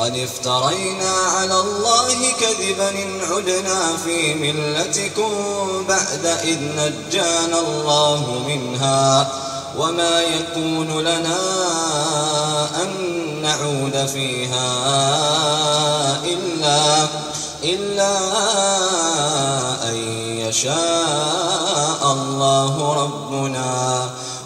قد افترينا على الله كذبا إن عدنا في ملتكم بعد إذ نجانا الله منها وما يكون لنا أن نعود فيها إلا إلا أن يشاء الله ربنا.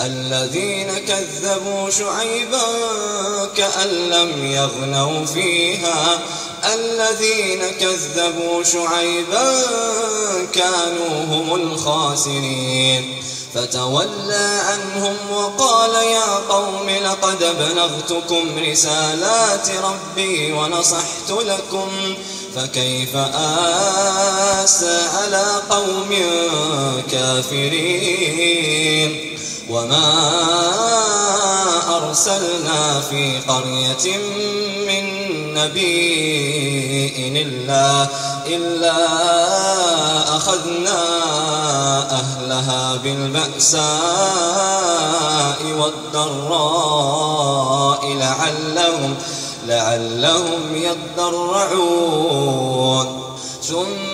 الذين كذبوا شعيبا كأن لم يغنوا فيها. الذين كذبوا شعيبا كانوا هم الخاسرين. فتولى عنهم وقال يا قوم لقد بلغتكم رسالات ربي ونصحت لكم. فكيف آسى على قوم كافرين؟ وما أرسلنا في قرية من نبي إلا, إلا أخذنا أهلها بالبأساء والضراء لعلهم, لعلهم يضرعون ثم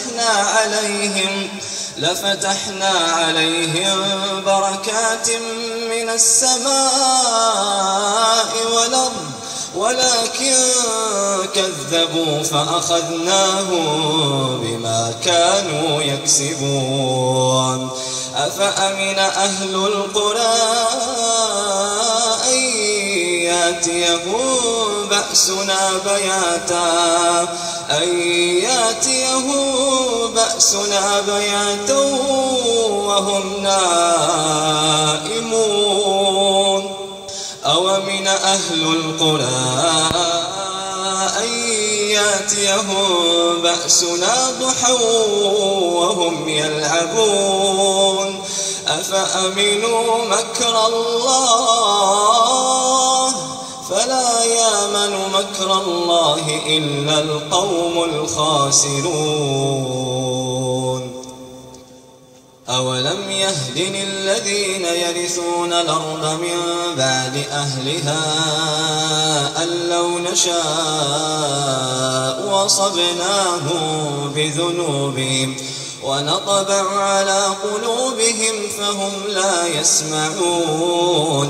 عليهم لفتحنا عليهم بركات من السماء والأرض ولكن كذبوا فأخذناهم بما كانوا يكسبون أفأمن أهل القرى أن ياتيهم بأسنا بياتا. أن ياتيهم بأسنا بياتا وهم نائمون. أومن أهل القرى أن ياتيهم بأسنا ضحى وهم يلعبون. أفأمنوا مكر الله؟ فلا يامن مكر الله إلا القوم الخاسرون. أولم يهدن الذين يرثون الأرض من بعد أهلها أن لو نشاء وصبناهم بذنوبهم ونطبع على قلوبهم فهم لا يسمعون.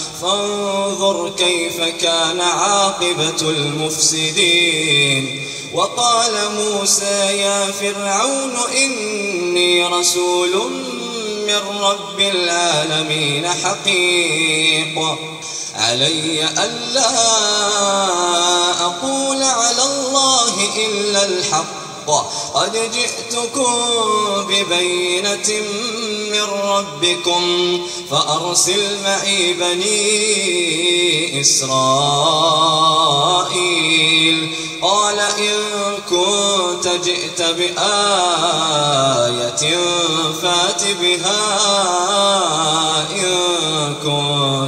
فانظر كيف كان عاقبة المفسدين. وقال موسى يا فرعون إني رسول من رب العالمين حقيق. علي ألا أقول على الله إلا الحق. قد جئتكم ببينة من ربكم فأرسل معي بني إسرائيل. قال إن كنت جئت بآية فات بها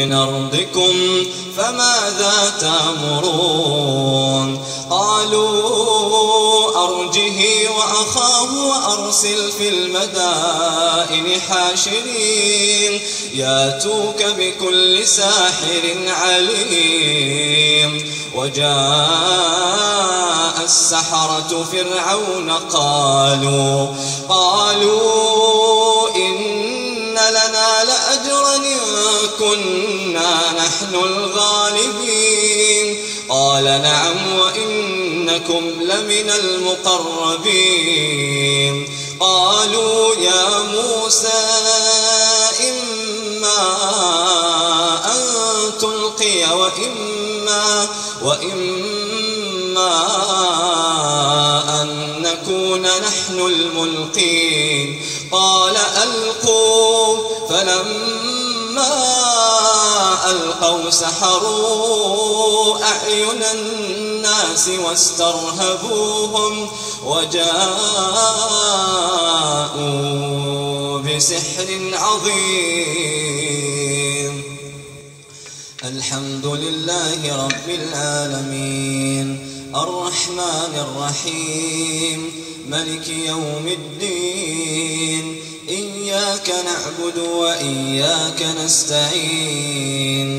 من أرضكم فماذا تأمرون؟ قالوا أرجه وأخاه وأرسل في المدائن حاشرين ياتوك بكل ساحر عليم. وجاء السحرة فرعون قالوا قالوا إن لنا لأجرا إن كنا نحن الغالبين. قال نعم وإنكم لمن المقربين. قالوا يا موسى إما أن تلقي وإما وإما أن نكون نحن الملقين. قال ألقوا فلما ألقوا سحروا أعين الناس واسترهبوهم وجاءوا بسحر عظيم. الحمد لله رب العالمين. الرحمن الرحيم. ملك يوم الدين. إياك نعبد وإياك نستعين.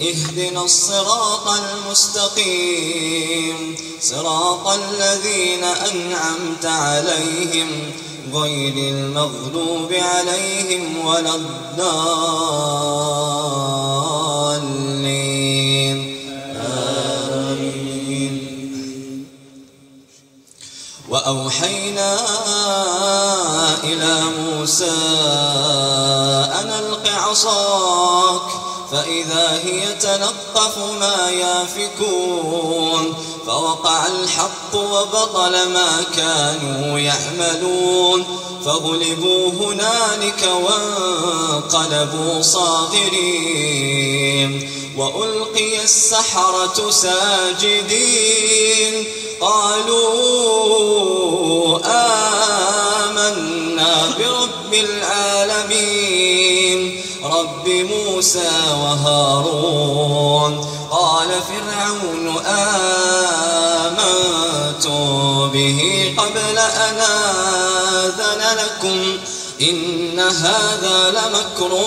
اهدنا الصراط المستقيم. صراط الذين أنعمت عليهم غير المغضوب عليهم ولا الضالين. وأوحينا إلى موسى أن ألق عصاك فإذا هي تلقف ما يافكون فوقع الحق وبطل ما كانوا يعملون فغلبوا هنالك وانقلبوا صاغرين وألقي السحرة ساجدين قالوا آمنا برب العالمين. رب موسى وهارون. قال فرعون آمنتم به قبل أن آذن لكم. إن هذا لمكر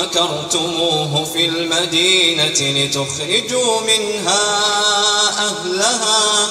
مكرتموه في المدينة لتخرجوا منها أهلها.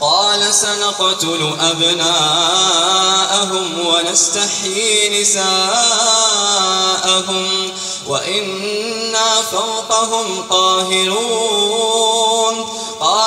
قال سنقتل أبناءهم ونستحيي نساءهم وإنا فوقهم قاهرون.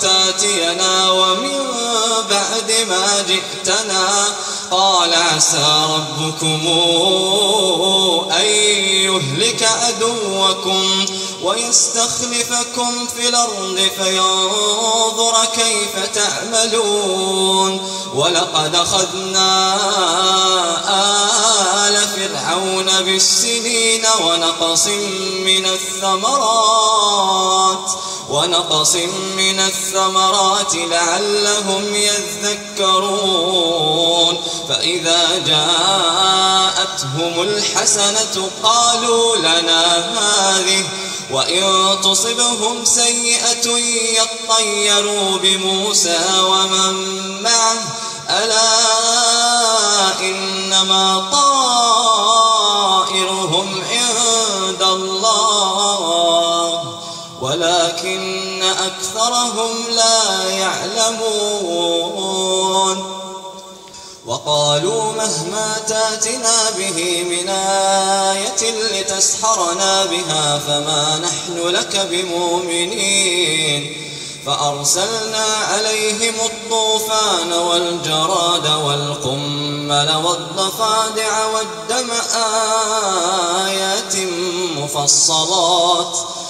تأتينا ومن بعد ما جئتنا قال عسى ربكم أن يهلك عدوكم ويستخلفكم في الأرض فينظر كيف تعملون ولقد أخذنا آل فرعون بالسنين ونقص من الثمرات ونقص من الثمرات لعلهم يذكرون. فإذا جاءتهم الحسنة قالوا لنا هذه وإن تصبهم سيئة يطيروا بموسى ومن معه. ألا إنما طائرهم عند الله. ولكن أكثرهم لا يعلمون. وقالوا مهما تاتنا به من آية لتسحرنا بها فما نحن لك بمؤمنين. فأرسلنا عليهم الطوفان والجراد والقمل والضفادع والدم آيات مفصلات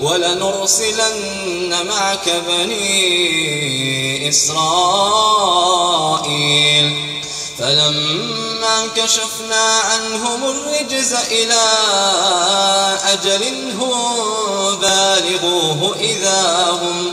ولنرسلن معك بني إسرائيل. فلما كشفنا عنهم الرجز إلى أجل هم بالغوه إذا هم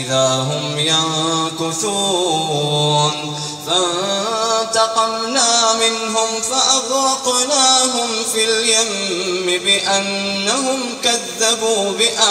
إذا هم ينكثون. فانتقمنا منهم فأغرقناهم في اليم بأنهم كذبوا بآياتنا.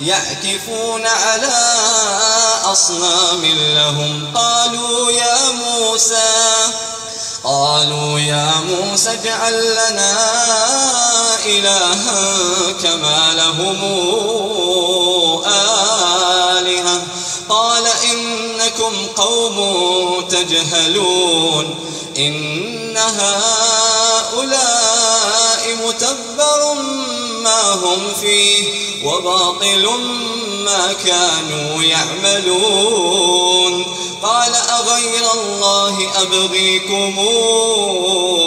يعكفون على أصنام لهم. قالوا يا موسى قالوا يا موسى اجعل لنا إلها كما لهم آلهة. قال إنكم قوم تجهلون إن هؤلاء هم فيه وباطل ما كانوا يعملون. قال أغير الله أبغيكم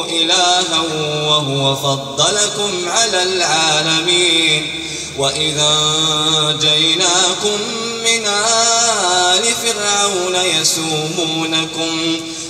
إلها وهو فضلكم على العالمين. وإذا جيناكم من آل فرعون يسومونكم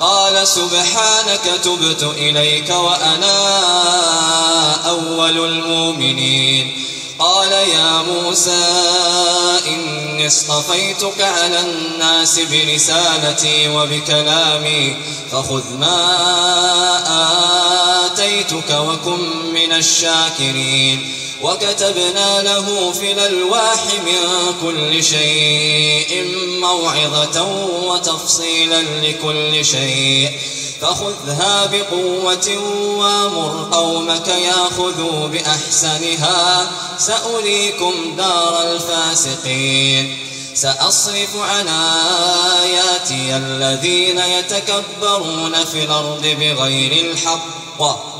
قال سبحانك تبت إليك وأنا أول المؤمنين. قال يا موسى إني اصطفيتك على الناس برسالتي وبكلامي فخذ ما آتيتك وكن من الشاكرين. وكتبنا له في الألواح من كل شيء موعظة وتفصيلا لكل شيء. فخذها بقوة وامر قومك ياخذوا بأحسنها. سأريكم دار الفاسقين. سأصرف عن آياتي الذين يتكبرون في الأرض بغير الحق.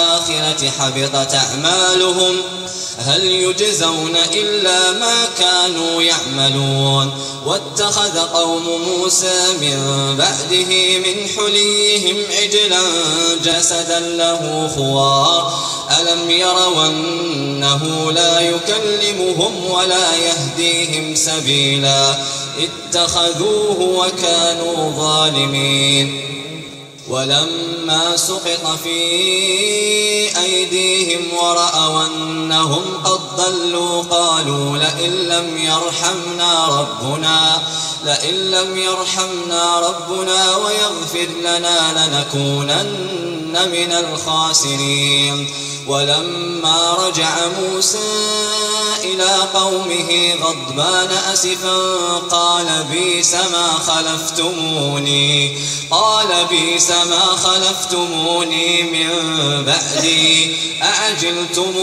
الآخرة حبطت أعمالهم هل يجزون إلا ما كانوا يعملون. واتخذ قوم موسى من بعده من حليهم عجلا جسدا له خوار ألم يروا أنه لا يكلمهم ولا يهديهم سبيلا اتخذوه وكانوا ظالمين. ولما سقط في أيديهم ورأوا أنهم قد ضلوا قالوا لئن لم يرحمنا ربنا لئن لم يرحمنا ربنا ويغفر لنا لنكونن من الخاسرين. ولما رجع موسى إلى قومه غضبان أسفا قال بيس ما خلفتموني. قال بيس ما خلفتموني من بعدي. أعجلتم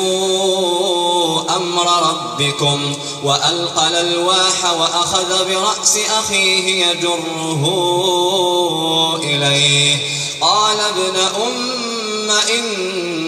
أمر ربكم؟ وألقى الألواح وأخذ برأس أخيه يجره إليه. قال ابن أم إن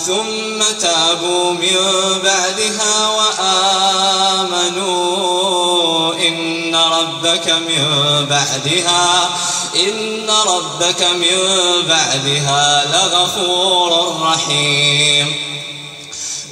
ثم تابوا من بعدها وآمنوا إن ربك من بعدها إن ربك من بعدها لغفور رحيم.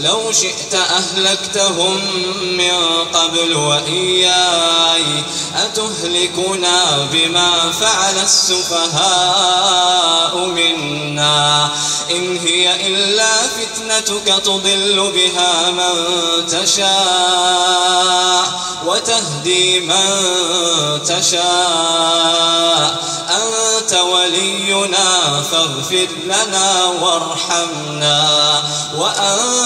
لو شئت أهلكتهم من قبل وإياي أتهلكنا بما فعل السفهاء منا. إن هي إلا فتنتك تضل بها من تشاء وتهدي من تشاء. أنت ولينا فاغفر لنا وارحمنا وأنت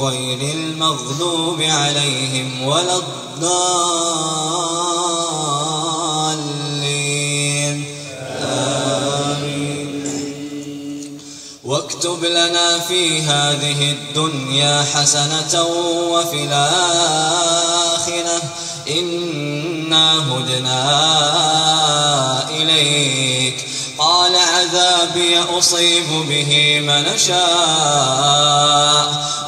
غير المغضوب عليهم ولا الضالين. آمين. واكتب لنا في هذه الدنيا حسنة وفي الآخرة. إنا هدنا إليك. قال عذابي أصيب به من شاء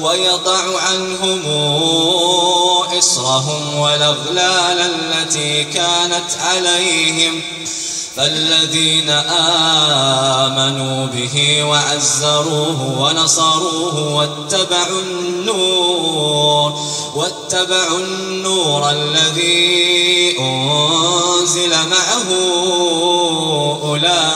ويضع عنهم إصرهم والأغلال التي كانت عليهم. فالذين آمنوا به وعزروه ونصروه واتبعوا النور واتبعوا النور الذي أنزل معه أولئك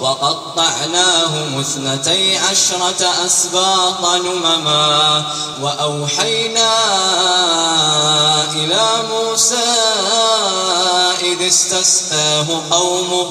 وقطعناهم اثنتي عشرة أسباط نمما وأوحينا إلى موسى إذ استسقاه قومه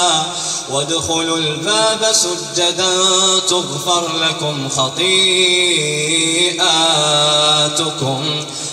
وادخلوا الباب سجدا تغفر لكم خطيئاتكم.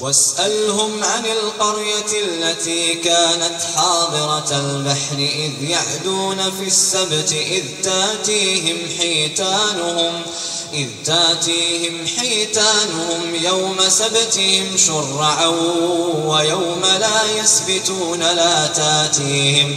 واسألهم عن القرية التي كانت حاضرة البحر إذ يعدون في السبت إذ تاتيهم حيتانهم إذ تاتيهم حيتانهم يوم سبتهم شرعا ويوم لا يسبتون لا تاتيهم.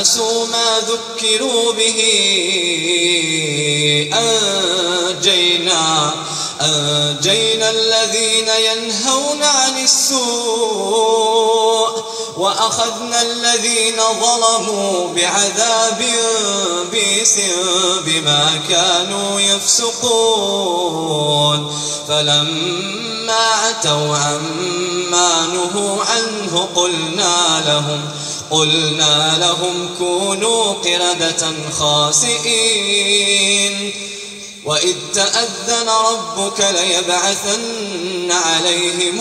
نسوا ما ذكروا به. أنجينا أنجينا الذين ينهون عن السوء وأخذنا الذين ظلموا بعذاب بيس بما كانوا يفسقون. فلما عتوا عما نهوا عنه قلنا لهم قلنا لهم كونوا قردة خاسئين. وإذ تأذن ربك ليبعثن عليهم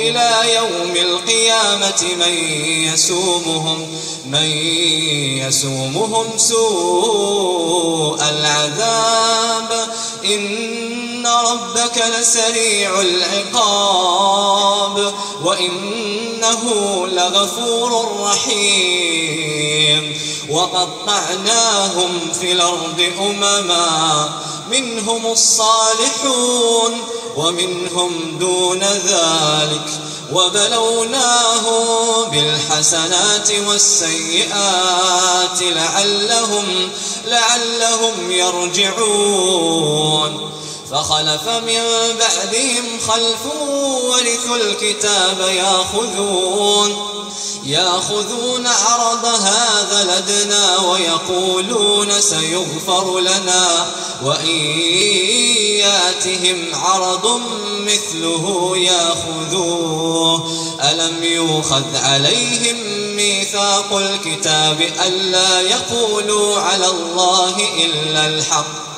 إلى يوم القيامة من يسومهم من يسومهم سوء العذاب. إن ربك لسريع العقاب. وإنه لغفور رحيم. وقطعناهم في الأرض أمما. منهم الصالحون ومنهم دون ذلك. وبلوناهم بالحسنات والسيئات لعلهم لعلهم يرجعون. فخلف من بعدهم خلف ورثوا الكتاب ياخذون ياخذون عرض هذا لدنا ويقولون سيغفر لنا وإن ياتهم عرض مثله ياخذوه. ألم يوخذ عليهم ميثاق الكتاب ألا يقولوا على الله إلا الحق؟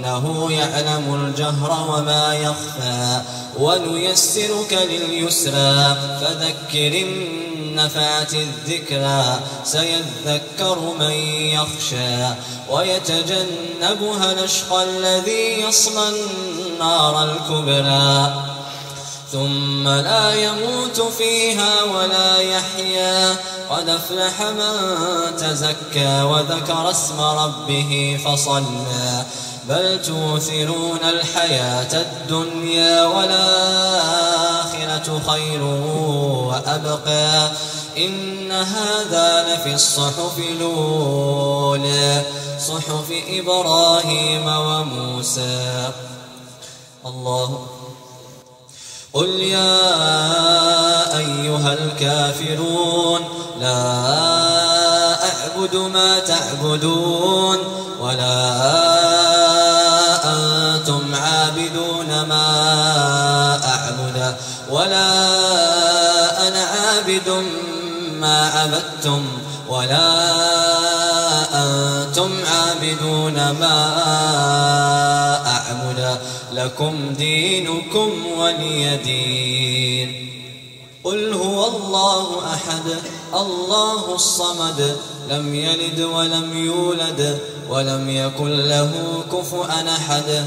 إنه يعلم الجهر وما يخفى ونيسرك لليسرى فذكر إن نفعت الذكرى سيذكر من يخشى ويتجنبها الأشقى الذي يصلى النار الكبرى ثم لا يموت فيها ولا يحيا قد أفلح من تزكى وذكر اسم ربه فصلى بل توثرون الحياة الدنيا والآخرة خير وأبقى إن هذا لفي الصحف الأولى صحف إبراهيم وموسى. الله قل يا أيها الكافرون لا أعبد ما تعبدون ولا أنتم ولا أنا عابد ما عبدتم ولا أنتم عابدون ما أعبد لكم دينكم ولي دين. قل هو الله أحد الله الصمد لم يلد ولم يولد ولم يكن له كفؤا أحد.